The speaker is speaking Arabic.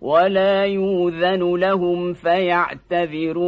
ولا يوذن لهم فيعتذرون